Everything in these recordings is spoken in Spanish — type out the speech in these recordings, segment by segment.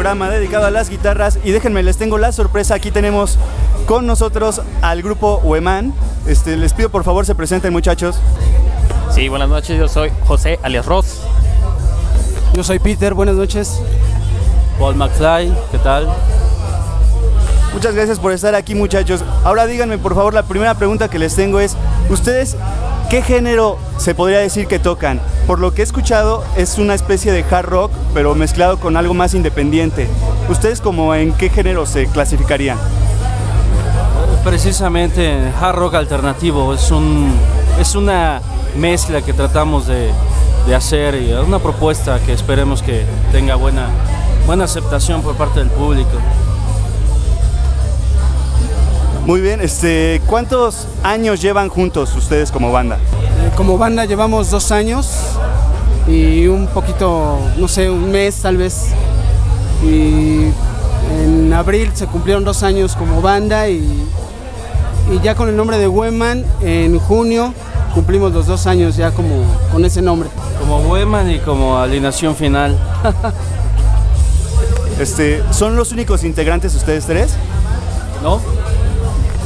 programa dedicado a las guitarras. Y déjenme, les tengo la sorpresa. Aquí tenemos con nosotros al grupo Hueman. Este, les pido por favor se presenten, muchachos. Sí, buenas noches. Yo soy José alias Ross. Yo soy Peter, buenas noches. Paul McFly, ¿qué tal? Muchas gracias por estar aquí, muchachos. Ahora díganme, por favor, la primera pregunta que les tengo es: ¿Ustedes qué género se podría decir que tocan? Por lo que he escuchado, es una especie de hard rock, pero mezclado con algo más independiente. ¿Ustedes, como en qué género se clasificarían? Precisamente hard rock alternativo. Es, un, es una mezcla que tratamos de, de hacer y una propuesta que esperemos que tenga buena, buena aceptación por parte del público. Muy bien, este, ¿cuántos años llevan juntos ustedes como banda? Eh, Como banda llevamos dos años y un poquito, no sé, un mes tal vez. Y en abril se cumplieron dos años como banda y, y ya con el nombre de Weman en junio cumplimos los dos años ya como con ese nombre. Como Weman y como alineación final. Este, ¿Son los únicos integrantes ustedes tres? ¿No?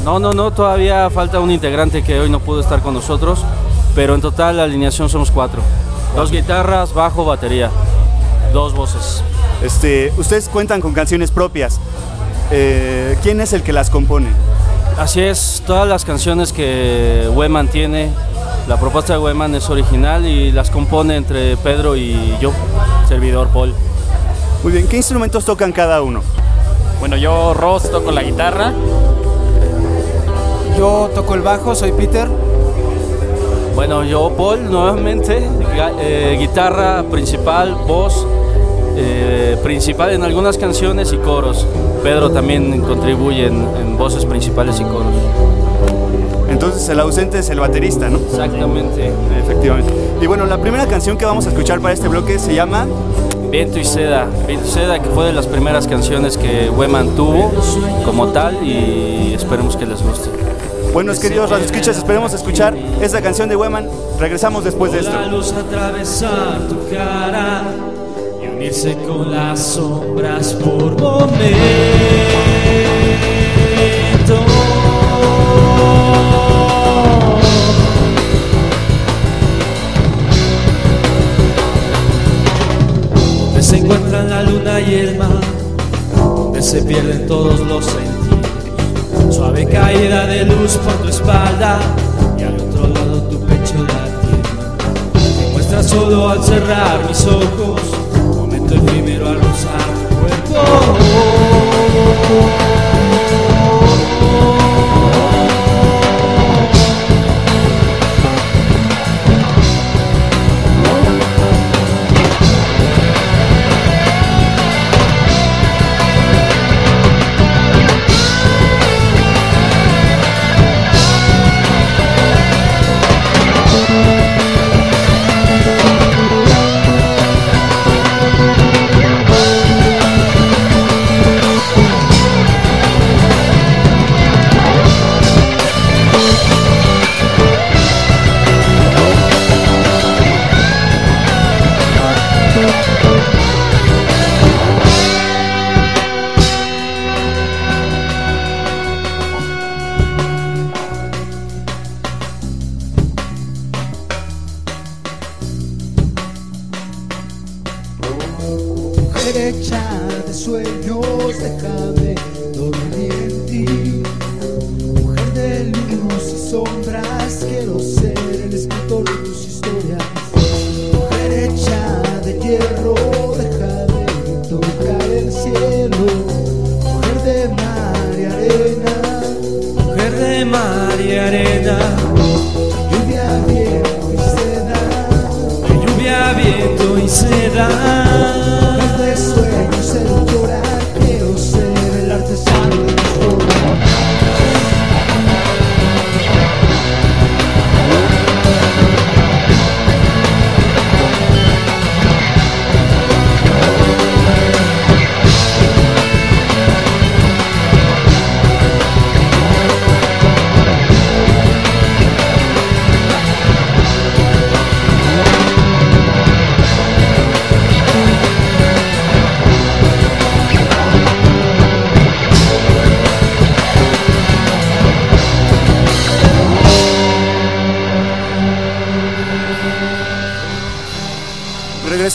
No, no, no, todavía falta un integrante que hoy no pudo estar con nosotros, pero en total la alineación somos cuatro. Dos guitarras, bajo, batería, dos voces. Este, ustedes cuentan con canciones propias. Eh, ¿Quién es el que las compone? Así es, todas las canciones que Weman tiene, la propuesta de Weman es original y las compone entre Pedro y yo, servidor Paul. Muy bien, ¿qué instrumentos tocan cada uno? Bueno, yo Ross toco la guitarra. Yo toco el bajo, soy Peter. Bueno, yo Paul nuevamente, eh, guitarra principal, voz eh, principal en algunas canciones y coros. Pedro también contribuye en, en voces principales y coros. Entonces el ausente es el baterista, ¿no? Exactamente. Efectivamente. Y bueno, la primera canción que vamos a escuchar para este bloque se llama Viento y Seda. Viento y Seda que fue de las primeras canciones que Weman tuvo como tal y esperemos que les guste. Buenos queridos radioescuchas, esperemos escuchar esta canción de Weman. Regresamos después de esto. La luz atravesar tu cara y unirse con las sombras por momento. Donde se encuentran la luna y el mar, donde se pierden todos los sentidos. Suave caída de luz por tu espalda y al otro lado tu pecho latiendo. Me muestra solo al cerrar mis ojos, momento efímero al rozar tu cuerpo.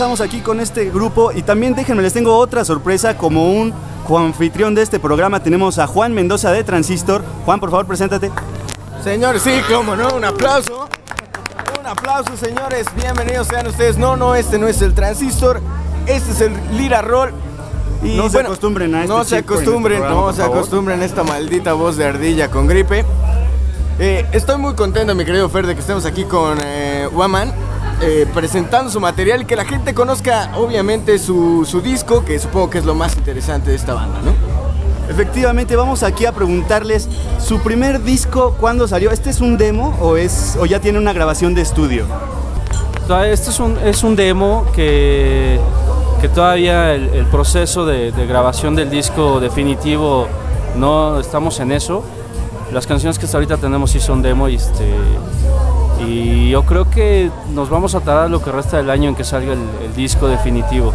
Aquí con este grupo y también déjenme, les tengo otra sorpresa como un coanfitrión de este programa. Tenemos a Juan Mendoza de Transistor. Juan, por favor, preséntate. Señores, sí, cómo no, un aplauso. Un aplauso, señores. Bienvenidos sean ustedes. No, no, este no es el Transistor. Este es el Lira Roll. Y no se acostumbren a este No se acostumbren, este programa, no se acostumbren a esta maldita voz de ardilla con gripe. Eh, estoy muy contento, mi querido Fer, de que estemos aquí con eh, Waman. Eh, presentando su material y que la gente conozca obviamente su, su disco, que supongo que es lo más interesante de esta banda, ¿no? Efectivamente, vamos aquí a preguntarles su primer disco, ¿cuándo salió? ¿Este es un demo o, es, o ya tiene una grabación de estudio? Este es un, es un demo que, que todavía el, el proceso de, de grabación del disco definitivo no estamos en eso. Las canciones que hasta ahorita tenemos sí son demo y, este, y yo creo que nos vamos a tardar lo que resta del año en que salga el, el disco definitivo.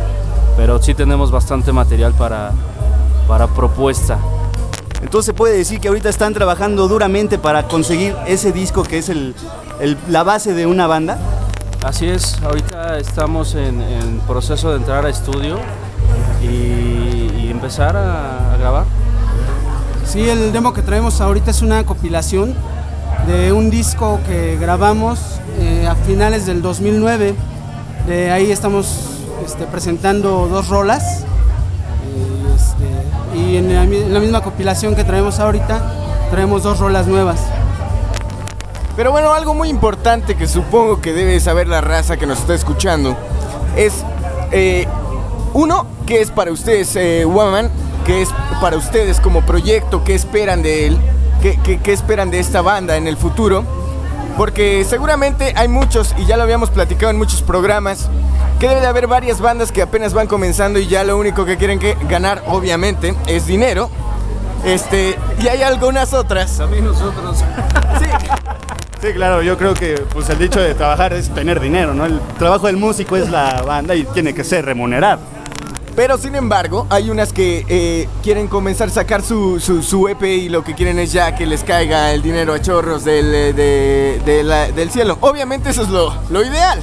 Pero sí tenemos bastante material para, para propuesta. Entonces se puede decir que ahorita están trabajando duramente para conseguir ese disco que es el, el- la base de una banda. Así es, ahorita estamos en, en proceso de entrar a estudio y, y empezar a, a grabar. Sí, el demo que traemos ahorita es una compilación de un disco que grabamos eh, a finales del 2009. De ahí estamos este, presentando dos rolas. Y, este, en la misma compilación que traemos ahorita, traemos dos rolas nuevas. Pero bueno, algo muy importante que supongo que debe saber la raza que nos está escuchando es, eh, uno, que es para ustedes eh, Woman, que es para ustedes como proyecto, qué esperan de él, qué, qué- qué esperan de esta banda en el futuro. Porque seguramente hay muchos, y ya lo habíamos platicado en muchos programas, que debe de haber varias bandas que apenas van comenzando y ya lo único que quieren que ganar, obviamente, es dinero. Este, y hay algunas otras. También nosotros. Sí, Sí, claro, yo creo que pues el dicho de trabajar es tener dinero, ¿no? El trabajo del músico es la banda y tiene que ser remunerado. Pero sin embargo, hay unas que eh, quieren comenzar a sacar su, su, su EP y lo que quieren es ya que les caiga el dinero a chorros del, eh, de- de la- del cielo. Obviamente eso es lo, lo ideal.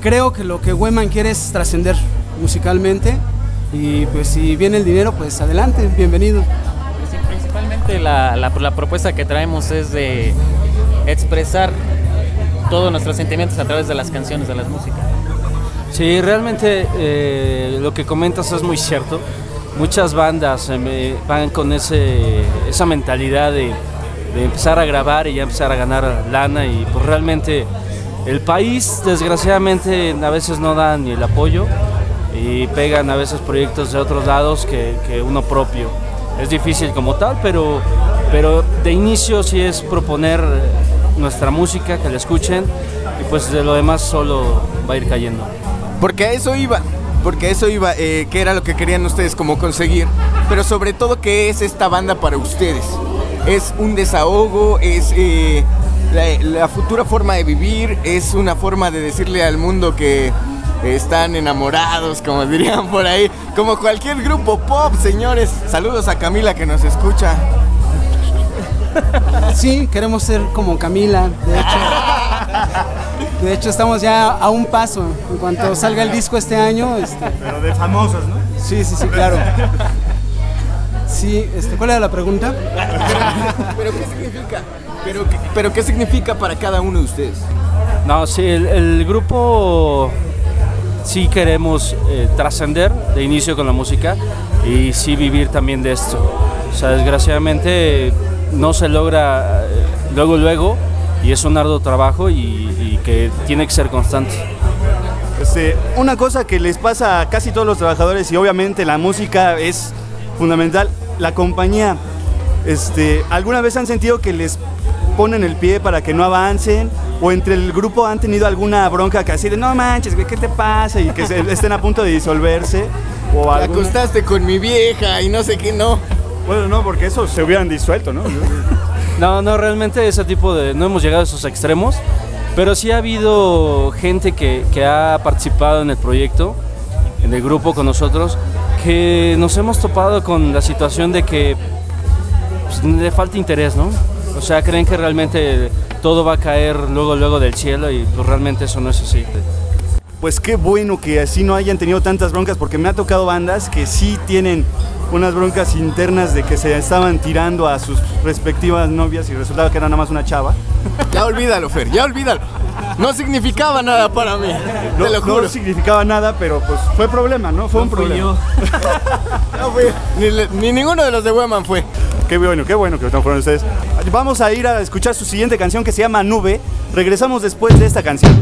Creo que lo que Weman quiere es trascender musicalmente. Y pues si viene el dinero, pues adelante, bienvenido. Sí, principalmente la, la- la propuesta que traemos es de expresar todos nuestros sentimientos a través de las canciones, de las músicas. Sí, realmente eh, lo que comentas es muy cierto. Muchas bandas eh, van con ese, esa mentalidad de, de empezar a grabar y ya empezar a ganar lana y pues realmente el país desgraciadamente a veces no da ni el apoyo y pegan a veces proyectos de otros lados que, que uno propio. Es difícil como tal, pero, pero de inicio sí es proponer nuestra música, que la escuchen y pues de lo demás solo va a ir cayendo. Porque a eso iba. Porque a eso iba, eh, que era lo que querían ustedes como conseguir. Pero sobre todo, ¿qué es esta banda para ustedes? Es un desahogo, es eh, la, la futura forma de vivir, es una forma de decirle al mundo que están enamorados, como dirían por ahí. Como cualquier grupo pop, señores. Saludos a Camila que nos escucha. Sí, queremos ser como Camila, de hecho. De hecho, estamos ya a un paso. En cuanto salga el disco este año, este, Pero de famosos, ¿no? sí, sí, sí, claro. Sí, este, ¿cuál era la pregunta? ¿Pero qué significa? ¿Pero, qué- pero qué significa para cada uno de ustedes? No, sí, el, el grupo sí queremos eh, trascender de inicio con la música y sí vivir también de esto. O sea, desgraciadamente no se logra eh, luego, luego, y es un arduo trabajo y, y que tiene que ser constante. Este, una cosa que les pasa a casi todos los trabajadores y obviamente la música es fundamental, la compañía. Este, ¿Alguna vez han sentido que les ponen el pie para que no avancen? ¿O entre el grupo han tenido alguna bronca que así de no manches, ¿qué te pasa? Y que se- estén a punto de disolverse. O alguna- acostaste con mi vieja y no sé qué, no. Bueno, no, porque eso se hubieran disuelto, ¿no? No, no, realmente ese tipo de... No hemos llegado a esos extremos, pero sí ha habido gente que, que ha participado en el proyecto, en el grupo con nosotros, que nos hemos topado con la situación de que pues, le falta interés, ¿no? O sea, creen que realmente todo va a caer luego, luego del cielo y pues realmente eso no es así. Pues qué bueno que así no hayan tenido tantas broncas, porque me ha tocado bandas que sí tienen unas broncas internas de que se estaban tirando a sus respectivas novias y resultaba que era nada más una chava. Ya olvídalo, Fer, ya olvídalo. No significaba nada para mí. No, te lo no significaba nada, pero pues fue problema, ¿no? Fue un problema. No fui. Ni, le- ni ninguno de los de Weman fue. Qué bueno, qué bueno que no fueron ustedes. Vamos a ir a escuchar su siguiente canción que se llama Nube. Regresamos después de esta canción.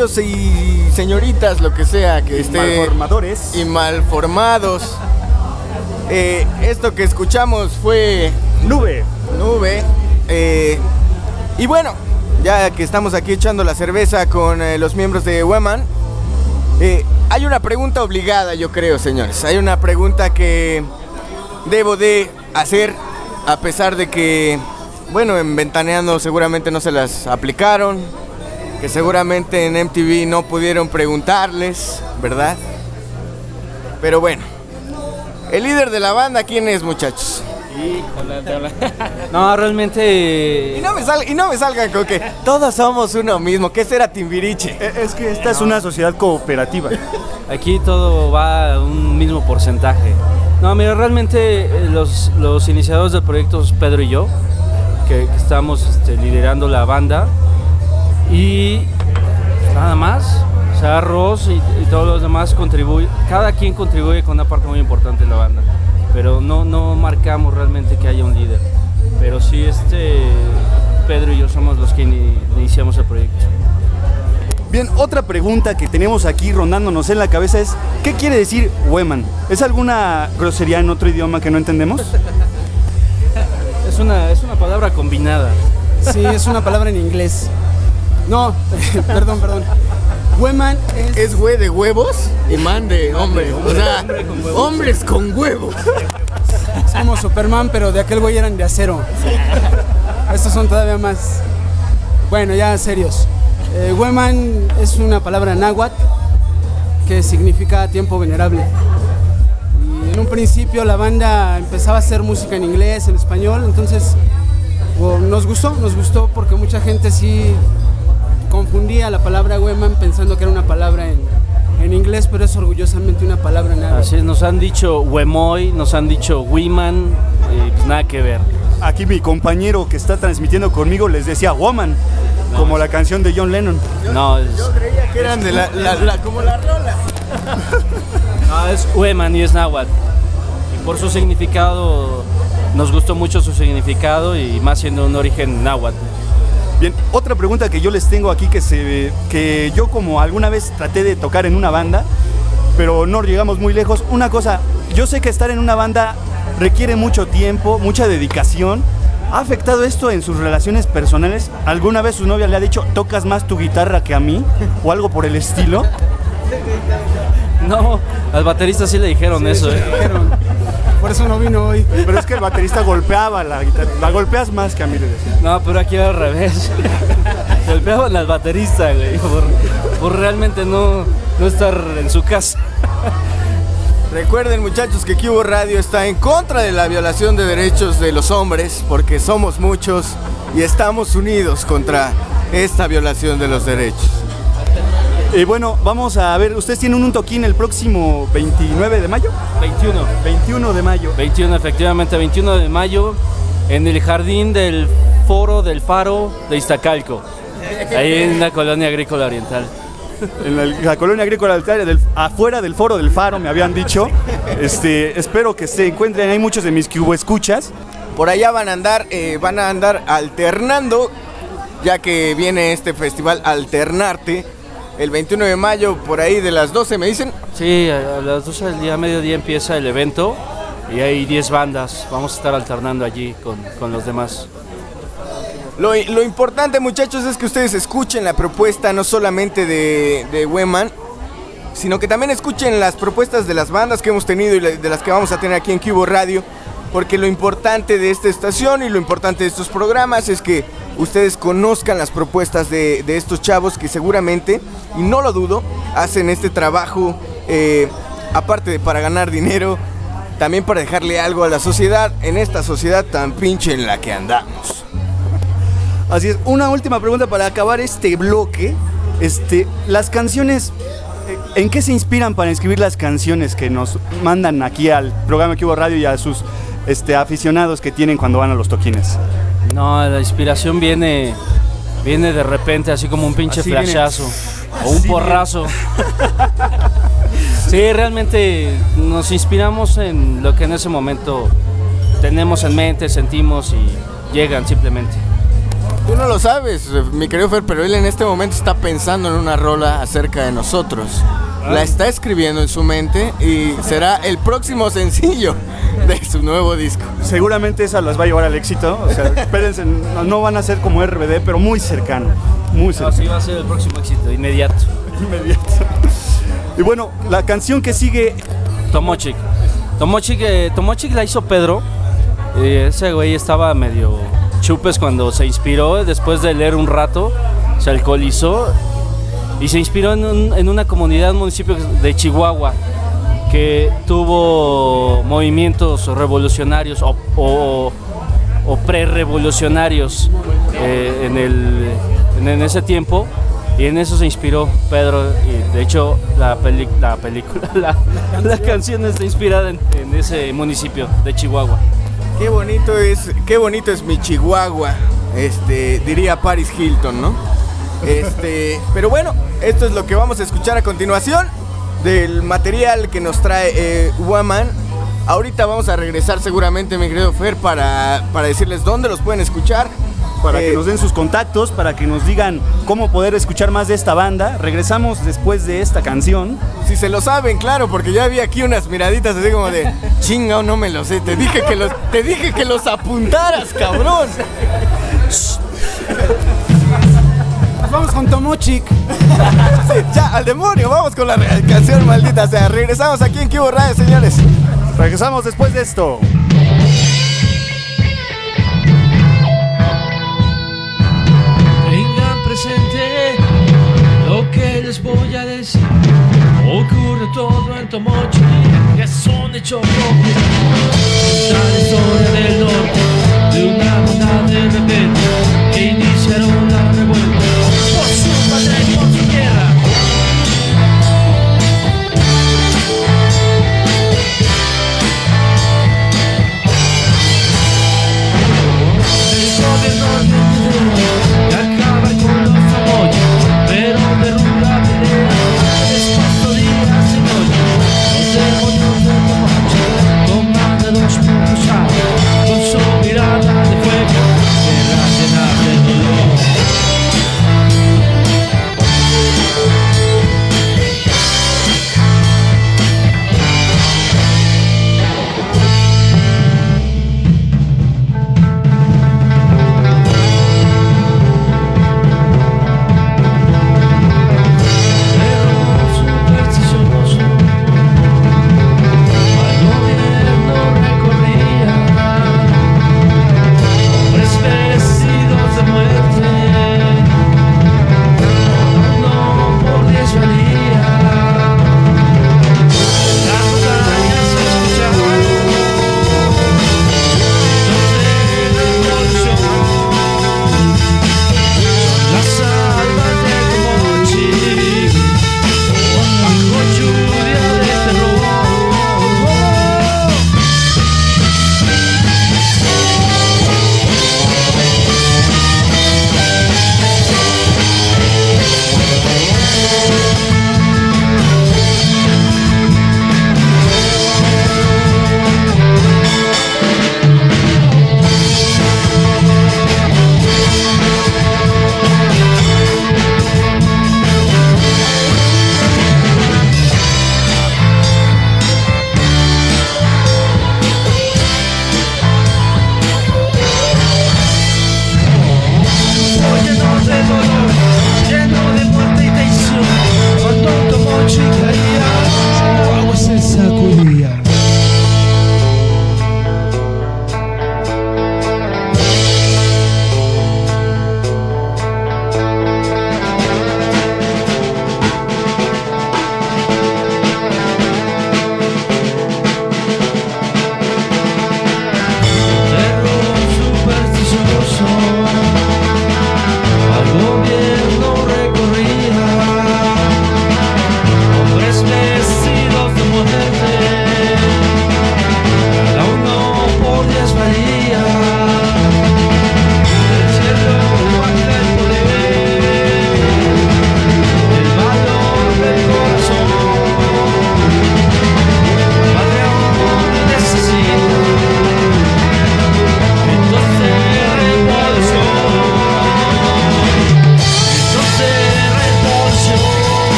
Muchachos y señoritas, lo que sea que esté. Malformadores. Y malformados. Eh, esto que escuchamos fue Nube. Nube. eh, y bueno, ya que estamos aquí echando la cerveza con eh, los miembros de Weman, hay una pregunta obligada, yo creo, señores. Hay una pregunta que debo de hacer, a pesar de que, bueno, en Ventaneando seguramente no se las aplicaron, que seguramente en MTV no pudieron preguntarles, ¿verdad? Pero bueno, el líder de la banda, ¿quién es, muchachos? No, realmente. Y no me, sal- y no me salgan con que todos somos uno mismo, que será Timbiriche. Eh, Es que esta es una sociedad cooperativa. Aquí todo va a un mismo porcentaje. No, mira, realmente eh, los, los iniciadores del proyecto es Pedro y yo, que, que estamos este, liderando la banda. Y nada más, o sea, Ross y, y todos los demás contribuyen, cada quien contribuye con una parte muy importante de la banda. Pero no, no marcamos realmente que haya un líder. Pero sí, este, Pedro y yo somos los que ini- iniciamos el proyecto. Bien, otra pregunta que tenemos aquí rondándonos en la cabeza es, ¿qué quiere decir Weman? ¿Es alguna grosería en otro idioma que no entendemos? Es una, es una palabra combinada. Sí, es una palabra en inglés. No, perdón, perdón. Woman es, Es güey de huevos y man de hombre. O sea, hombres con huevos. es como Superman, pero de aquel güey eran de acero. Estos son todavía más. Bueno, ya serios. Eh, Woman es una palabra náhuatl que significa tiempo venerable. Y en un principio la banda empezaba a hacer música en inglés, en español, entonces nos gustó, nos gustó porque mucha gente sí confundía la palabra Weman pensando que era una palabra en, en inglés, pero es orgullosamente una palabra náhuatl. Así es, nos han dicho Wemoy, nos han dicho Wiman, y pues nada que ver. Aquí mi compañero que está transmitiendo conmigo les decía Woman, como la canción de John Lennon. No, es, Creía que eran de la, la- la- como la rola. no, es Weman y es náhuatl. Y por su significado, nos gustó mucho su significado y más siendo un origen náhuatl. Bien, otra pregunta que yo les tengo aquí que se que yo como alguna vez traté de tocar en una banda, pero no llegamos muy lejos. Una cosa, yo sé que estar en una banda requiere mucho tiempo, mucha dedicación. ¿Ha afectado esto en sus relaciones personales? ¿Alguna vez su novia le ha dicho, tocas más tu guitarra que a mí? ¿O algo por el estilo? No, al baterista sí le dijeron eso. ¿eh? Dijeron, Por eso no vino hoy. Pero es que el baterista golpeaba la guitarra. La golpeas más que a mí, le decía. No, pero aquí al revés. Golpeaban al baterista, güey, por, por realmente no, no estar en su casa. Recuerden muchachos que Cubo Radio está en contra de la violación de derechos de los hombres porque somos muchos y estamos unidos contra esta violación de los derechos. Y bueno, vamos a ver, ustedes tienen un toquín el próximo 29 de mayo. 21. 21 de mayo. 21, efectivamente, 21 de mayo, en el jardín del Foro del Faro de Iztacalco, ahí en la colonia agrícola oriental. En la, la colonia agrícola del- afuera del foro del faro, me habían dicho. Este, espero que se encuentren, hay muchos de mis cubo escuchas. Por allá van a andar, eh, van a andar alternando, ya que viene este festival Alternarte. El 21 de mayo, por ahí de las 12, me dicen. Sí, a las 12 del día, mediodía empieza el evento y hay 10 bandas. Vamos a estar alternando allí con, con los demás. Lo, lo importante, muchachos, es que ustedes escuchen la propuesta no solamente de, de Weman, sino que también escuchen las propuestas de las bandas que hemos tenido y de las que vamos a tener aquí en Cubo Radio. Porque lo importante de esta estación y lo importante de estos programas es que ustedes conozcan las propuestas de, estos chavos que seguramente, y no lo dudo, hacen este trabajo, eh, aparte de para ganar dinero, también para dejarle algo a la sociedad, en esta sociedad tan pinche en la que andamos. Así es, una última pregunta para acabar este bloque. Este, las canciones ¿en qué se inspiran para escribir las canciones que nos mandan aquí al programa que hubo radio y a sus este, aficionados que tienen cuando van a los toquines? No, la inspiración viene, viene de repente, así como un pinche Así viene. o un Así porrazo. Sí, realmente nos inspiramos en lo que en ese momento tenemos en mente, sentimos y llegan simplemente. Tú no lo sabes, mi querido Fer, pero él en este momento está pensando en una rola acerca de nosotros. La está escribiendo en su mente y será el próximo sencillo de su nuevo disco. Seguramente esa las va a llevar al éxito. O sea, espérense, no, no van a ser como RBD, pero muy cercano. Muy cercano. Así va a ser el próximo éxito, inmediato. Inmediato. Y bueno, la canción que sigue, Tomochic. Tomochic, eh, Tomochic la hizo Pedro. Eh, ese güey estaba medio chupes cuando se inspiró. Después de leer un rato, se alcoholizó y se inspiró en, en una comunidad, un municipio de Chihuahua que tuvo movimientos revolucionarios o, o- o pre-revolucionarios eh, en, el- en ese tiempo. Y en eso se inspiró Pedro. Y de hecho, la, peli- la película, la, la canción está inspirada en, en ese municipio de Chihuahua. Qué bonito es, qué bonito es mi Chihuahua, este, diría Paris Hilton, ¿no? Este, pero bueno, esto es lo que vamos a escuchar a continuación del material que nos trae eh, Woman. Ahorita vamos a regresar seguramente, mi querido Fer, para, para decirles dónde los pueden escuchar. para Eh, que nos den sus contactos, para que nos digan cómo poder escuchar más de esta banda. Regresamos después de esta canción. Si se lo saben, claro, porque ya vi aquí unas miraditas así como de chinga, no me lo sé. Te dije que los, te dije que los apuntaras, cabrón. Nos vamos con Tomochic. Sí, ya, al demonio, vamos con la canción maldita sea. Regresamos aquí en Cubo Radio, señores. Regresamos después de esto. Tengan presente lo que les voy a decir. Ocurre todo en Tomochi, que son hechos propios. Esta la historia del norte, de una banda de que iniciaron la revuelta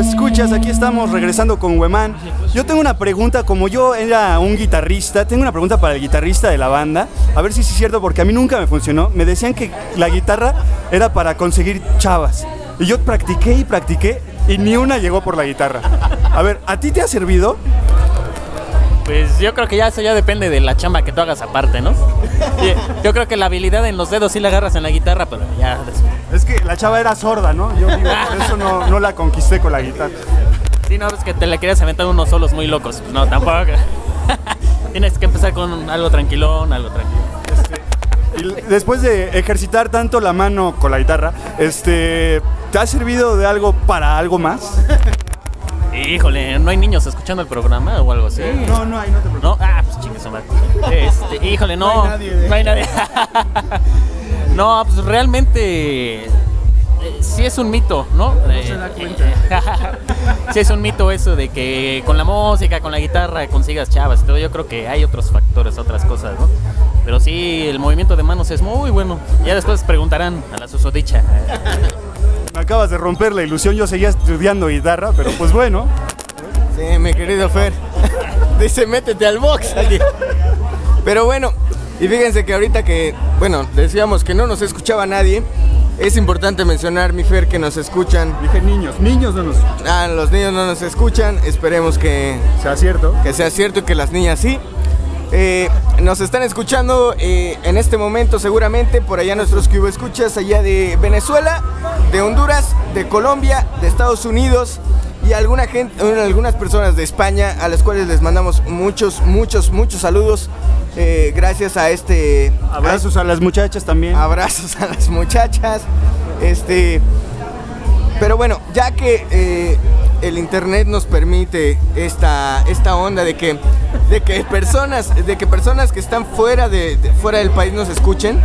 escuchas, aquí estamos regresando con Huemán. Yo tengo una pregunta, como yo era un guitarrista, tengo una pregunta para el guitarrista de la banda, a ver si es cierto, porque a mí nunca me funcionó. Me decían que la guitarra era para conseguir chavas. Y yo practiqué y practiqué y ni una llegó por la guitarra. A ver, ¿a ti te ha servido? Pues yo creo que ya eso ya depende de la chamba que tú hagas aparte, ¿no? Sí, Yo creo que la habilidad en los dedos sí la agarras en la guitarra, pero ya. Es que la chava era sorda, ¿no? Yo digo, por eso no, no la conquisté con la guitarra. Sí, no, es que te le querías aventar unos solos muy locos. No, tampoco. Tienes que empezar con algo tranquilón, algo tranquilo. Y después de ejercitar tanto la mano con la guitarra, este, ¿te ha servido de algo para algo más? Híjole, ¿no hay niños escuchando el programa o algo así? No, no hay, no te preocupes. ¿No? Ah, pues chingue su madre. Este, híjole, no. No hay nadie de- No hay nadie. no, pues realmente. eh, sí es un mito, ¿no? Eh, sí es un mito eso de que con la música, con la guitarra consigas chavas y todo. Yo creo que hay otros factores, otras cosas, ¿no? Pero sí, el movimiento de manos es muy bueno. Ya después preguntarán a la susodicha. Me acabas de romper la ilusión, yo seguía estudiando guitarra, pero pues bueno. Sí, mi querido Fer. Dice, métete al box. aquí. Pero bueno, y fíjense que ahorita que, bueno, decíamos que no nos escuchaba nadie, es importante mencionar, mi Fer, que nos escuchan. Dije niños, niños no nos Ah, los niños no nos escuchan, esperemos que, sea cierto. que sea cierto y que las niñas sí. Eh, nos están escuchando eh, en este momento seguramente por allá nuestros que escuchas allá de Venezuela, de Honduras, de Colombia, de Estados Unidos y alguna gente, algunas personas de España a las cuales les mandamos muchos, muchos, muchos saludos. eh, gracias a este Abrazos a las muchachas también. abrazos a las muchachas. Este, pero bueno, ya que el internet nos permite esta, esta onda de que, de que personas, de que personas que están fuera de, de- fuera del país nos escuchen.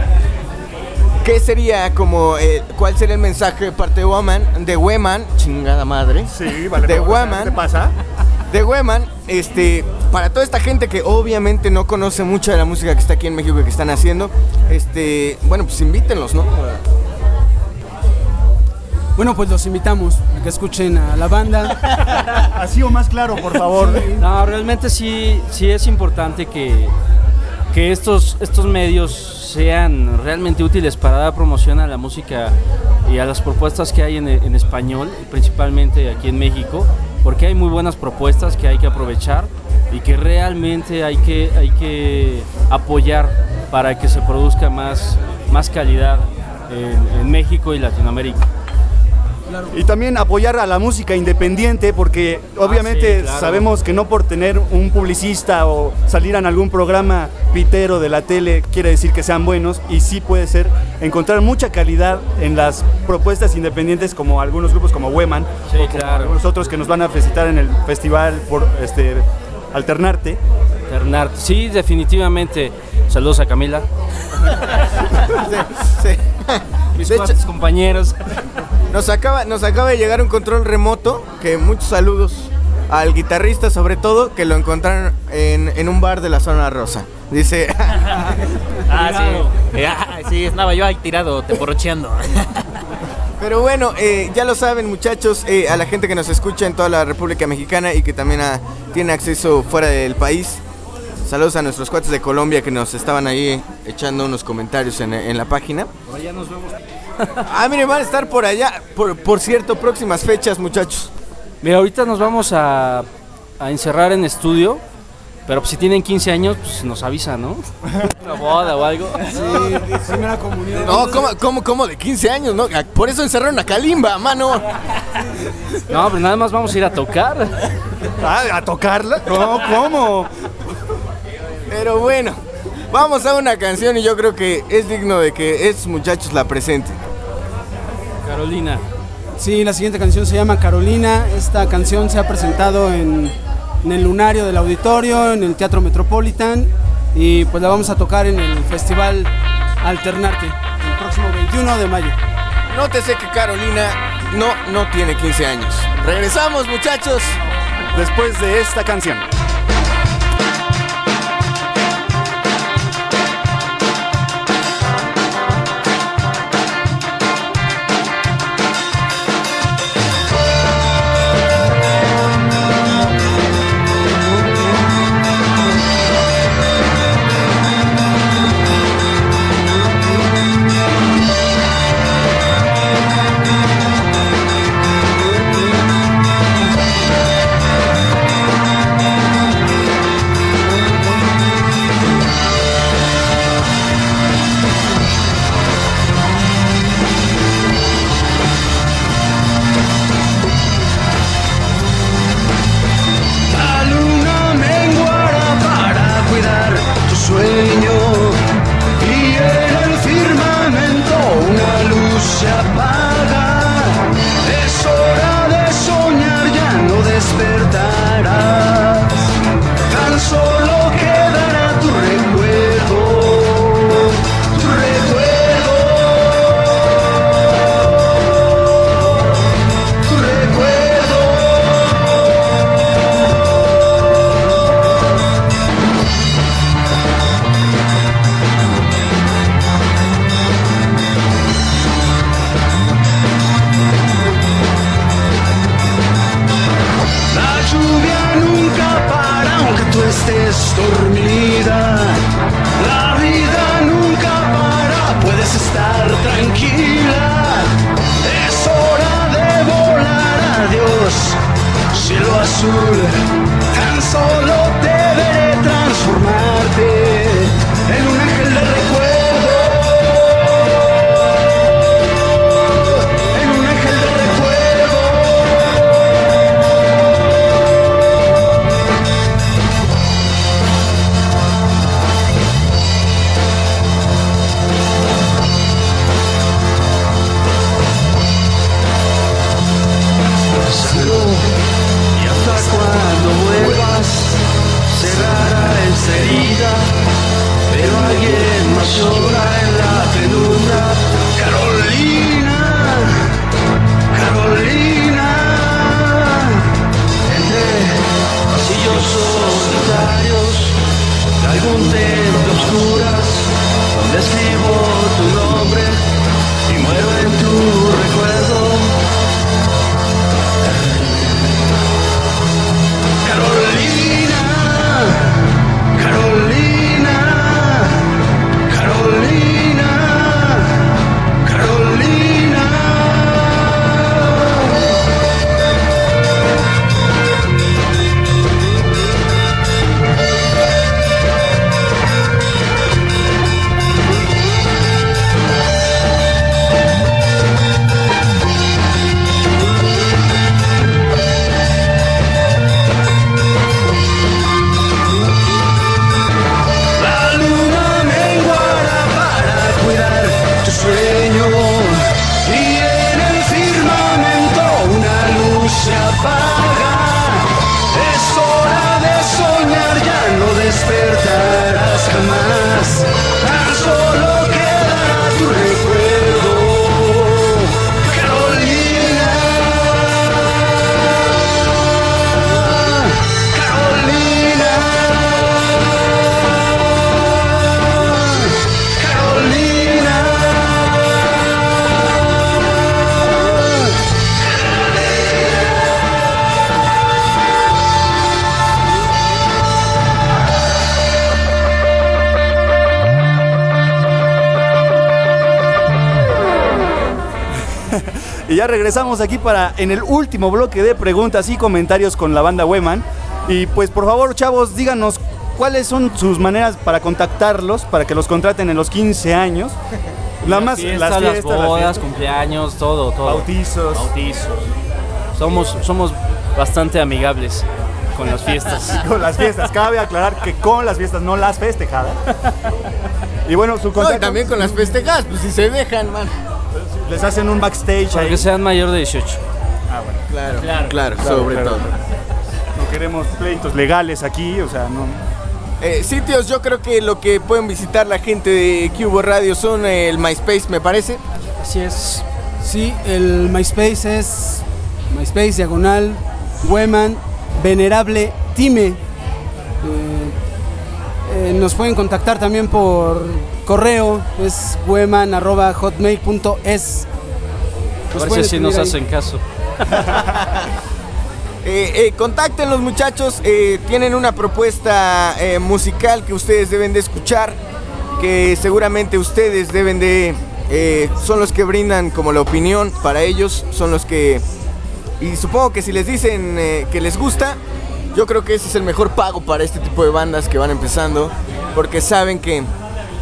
¿Qué sería como, eh, cuál sería el mensaje de parte de Woman, de Weman, chingada madre? Sí, vale. De Woman. ¿Qué pasa? de Weman, este, para toda esta gente que obviamente no conoce mucho de la música que está aquí en México y que están haciendo, este, bueno, pues invítenlos, ¿no? Bueno, pues los invitamos a que escuchen a la banda. Así o más claro, por favor. No, realmente sí, sí es importante que, que estos, estos medios sean realmente útiles para dar promoción a la música y a las propuestas que hay en, en español, principalmente aquí en México, porque hay muy buenas propuestas que hay que aprovechar y que realmente hay que, hay que apoyar para que se produzca más, más calidad en- en México y Latinoamérica. Y también apoyar a la música independiente, porque obviamente sí, claro. sabemos que no por tener un publicista o salir en algún programa pitero de la tele quiere decir que sean buenos, y sí puede ser encontrar mucha calidad en las propuestas independientes como algunos grupos como Weman, Sí, o como claro. algunos otros que nos van a visitar en el festival por este Alternarte. Bernard, sí, definitivamente. Saludos a Camila, Sí. mis De hecho, cuates compañeros. nos acaba, nos acaba de llegar un control remoto, que muchos saludos al guitarrista sobre todo, que lo encontraron en, en un bar de la zona rosa. Dice, Ah, sí. Ah, sí, estaba yo ahí tirado, te porrocheando. Pero bueno, eh, ya lo saben muchachos, eh, a la gente que nos escucha en toda la República Mexicana y que también ah, tiene acceso fuera del país. Saludos a nuestros cuates de Colombia que nos estaban ahí echando unos comentarios en, en la página. Por allá nos vemos. Ah, miren, van a estar por allá. Por, por cierto, próximas fechas muchachos. Mira, ahorita nos vamos a, a encerrar en estudio, pero pues, si tienen 15 años, pues nos avisan, ¿no? Una boda o algo. Sí, primera comunión. No, ¿cómo, cómo, cómo de 15 años? no? Ah, Por eso encerraron a Kalimba, mano. No, pero nada más vamos a ir a tocar. Ah, ¿A tocarla? No, ¿cómo? Pero bueno, vamos a una canción y yo creo que es digno de que estos muchachos la presenten. Carolina. Sí, la siguiente canción se llama Carolina. Esta canción se ha presentado en, en el Lunario del Auditorio, en el Teatro Metropolitan y pues la vamos a tocar en el Festival Alternarte el próximo 21 de mayo. Nótese que Carolina no, no tiene 15 años. Regresamos muchachos. Después de esta canción. Ya regresamos aquí para en el último bloque de preguntas y comentarios con la banda Weman. Y pues por favor, chavos, díganos cuáles son sus maneras para contactarlos, para que los contraten en los 15 años. Nada más Fiestas, las fiestas, las bodas, fiestas, cumpleaños, todo, todo. bautizos. Bautizos. Somos, somos bastante amigables con las fiestas. Con las fiestas, cabe aclarar que con las fiestas, no las festejadas. Y bueno, su No, y contacto también con las festejas, pues si se dejan, man. Les hacen un backstage Para ahí. que sean mayor de 18. Claro, Claro, claro, Claro, sobre claro. todo. No queremos pleitos legales aquí, o sea, no. Eh, sitios, yo creo que lo que pueden visitar la gente de Cubo Radio son el MySpace, me parece. Así es. Sí, el MySpace es MySpace diagonal Weman Venerable Time. Eh, eh, nos pueden contactar también por correo, es weman.hotmail.es. A ver si así nos hacen caso. Eh, eh, contacten los muchachos, eh, tienen una propuesta eh, musical que ustedes deben de escuchar, que seguramente ustedes deben de... eh, son los que brindan como la opinión para ellos, son los que... Y supongo que si les dicen eh, que les gusta, yo creo que ese es el mejor pago para este tipo de bandas que van empezando, porque saben que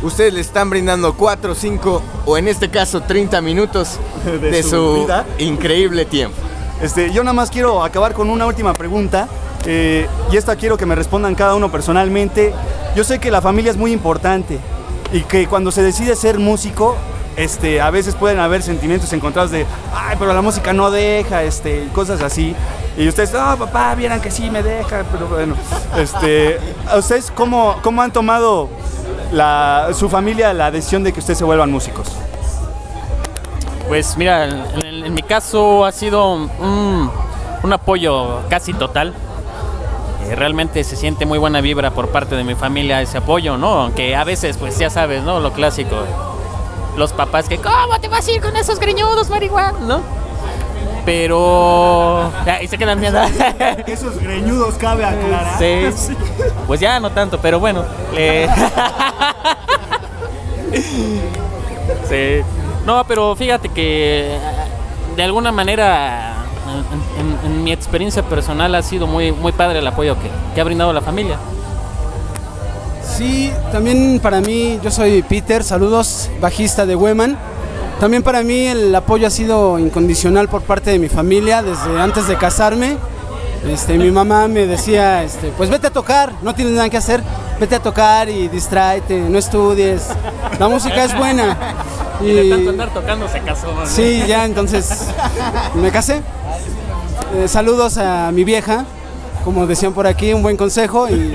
ustedes le están brindando 4, 5 o en este caso 30 minutos De de, su su vida. increíble tiempo. Este, yo nada más quiero acabar con una última pregunta. eh, y esta quiero que me respondan cada uno personalmente. Yo sé que la familia es muy importante y que cuando se decide ser músico, este, a veces pueden haber sentimientos encontrados de, ay, pero la música no deja, este, y cosas así. Y ustedes, no, papá, vieran que sí me deja, pero bueno. Este, ¿a ¿Ustedes cómo, cómo han tomado la, su familia la decisión de que ustedes se vuelvan músicos? Pues mira, en, mi caso ha sido un, un apoyo casi total. Eh, realmente se siente muy buena vibra por parte de mi familia ese apoyo, ¿no? Aunque a veces, pues ya sabes, ¿no? Lo clásico. Los papás que, ¿cómo te vas a ir con esos greñudos, marihuana? ¿No? Pero. Y se quedan viendo. Esos greñudos cabe aclarar. Sí. Pues ya no tanto, pero bueno. sí. No, pero fíjate que de alguna manera, en, en- en mi experiencia personal, ha sido muy, muy padre el apoyo que, que ha brindado la familia. Sí, también para mí, yo soy Peter, saludos, bajista de Weman. También para mí el apoyo ha sido incondicional por parte de mi familia desde antes de casarme. Este, mi mamá me decía, este, pues vete a tocar, no tienes nada que hacer, vete a tocar y distráete, no estudies. La música es buena. Y de tanto andar tocando se casó. ¿no? Sí, ya entonces me casé. Eh, saludos a mi vieja, como decían por aquí, un buen consejo y,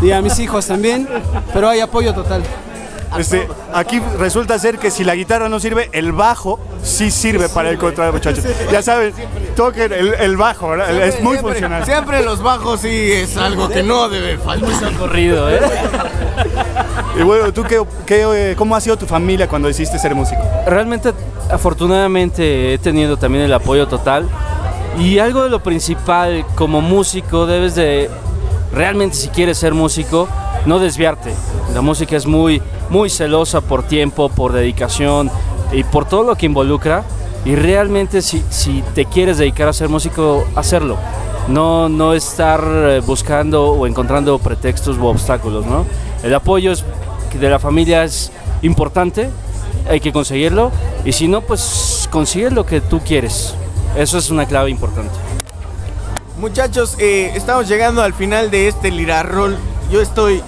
y a mis hijos también, pero hay apoyo total. Este, aquí resulta ser que si la guitarra no sirve, el bajo sí sirve para el contrato, muchachos. Ya saben, toquen el, el bajo, ¿verdad? es muy Siempre- funcional. Siempre los bajos sí es algo que no debe faltar. Corrido, ¿eh? Y bueno, ¿tú qué, qué, eh, cómo ha sido tu familia cuando decidiste ser músico? Realmente, afortunadamente, he tenido también el apoyo total. Y algo de lo principal, como músico, debes de, realmente si quieres ser músico, no desviarte. La música es muy, muy celosa por tiempo, por dedicación y por todo lo que involucra. Y realmente si, si te quieres dedicar a ser músico, hacerlo. No, no estar eh, buscando o encontrando pretextos u obstáculos, ¿no? El apoyo es- de la familia es importante, hay que conseguirlo. Y si no, pues consigue lo que tú quieres. Eso es una clave importante. Muchachos, eh, estamos llegando al final de este Lirarrol. Yo estoy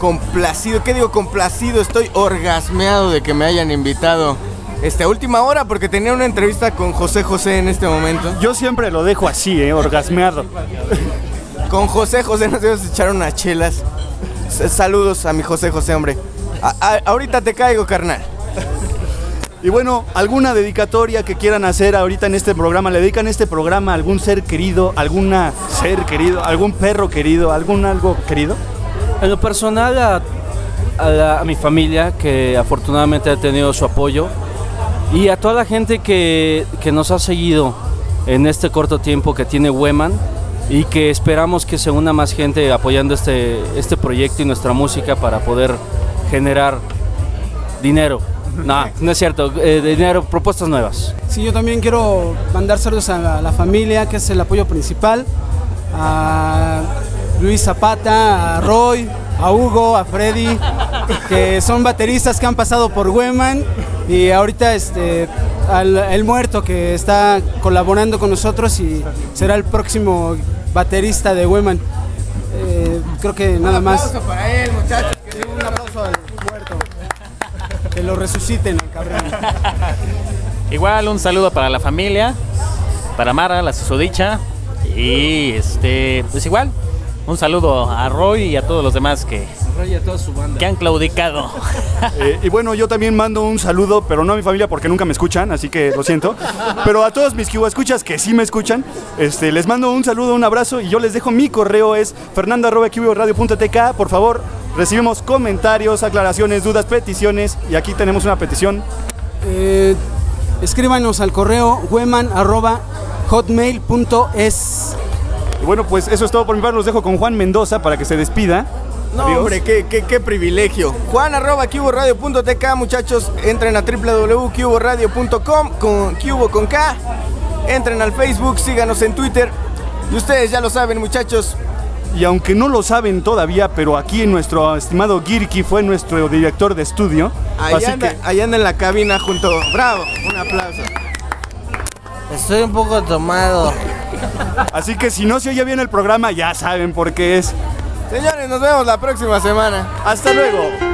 complacido, ¿qué digo complacido? Estoy orgasmeado de que me hayan invitado esta última hora porque tenía una entrevista con José José en este momento. Yo siempre lo dejo así, ¿eh? orgasmeado. Con José José nos íbamos a echar unas chelas. Saludos a mi José José, hombre. A- a- ahorita te caigo, carnal. Y bueno, ¿alguna dedicatoria que quieran hacer ahorita en este programa? ¿Le dedican este programa a algún ser querido, alguna ser querido, algún perro querido, algún algo querido? En lo personal, a, a la- a mi familia, que afortunadamente ha tenido su apoyo, y a toda la gente que, que nos ha seguido en este corto tiempo que tiene Weman, y que esperamos que se una más gente apoyando este, este proyecto y nuestra música para poder generar dinero. No, no es cierto, eh, dinero, propuestas nuevas. Sí, yo también quiero mandar saludos a la, la familia, que es el apoyo principal, a Luis Zapata, a Roy, a Hugo, a Freddy, que son bateristas que han pasado por Weman y ahorita este al el muerto que está colaborando con nosotros y será el próximo baterista de Weman. Eh, creo que nada más. para él, muchachos. Un aplauso al muerto. Que lo resuciten, el cabrón. Igual un saludo para la familia, para Mara, la susodicha. Y este, pues igual, un saludo a Roy y a todos los demás que, que han claudicado. Eh, y bueno, yo también mando un saludo, pero no a mi familia porque nunca me escuchan, así que lo siento. Pero a todos mis escuchas que sí me escuchan, este, les mando un saludo, un abrazo y yo les dejo mi correo, es fernando.radio.tk. Por favor, recibimos comentarios, aclaraciones, dudas, peticiones y aquí tenemos una petición. Eh, escríbanos al correo weman.hotmail.es. Y bueno, pues eso es todo por mi parte, los dejo con Juan Mendoza para que se despida. No, Adiós. hombre, qué, qué, qué privilegio. Juan arroba cuboradio.tk, muchachos. Entren a www.cuboradio.com con Cubo con K. Entren al Facebook, síganos en Twitter. Y ustedes ya lo saben, muchachos. Y aunque no lo saben todavía, pero aquí nuestro estimado Girki fue nuestro director de estudio. Allá así anda, que allá anda en la cabina junto. Bravo, un aplauso. Estoy un poco tomado. Así que si no se oye bien el programa, ya saben por qué es. Señores, nos vemos la próxima semana. Hasta luego.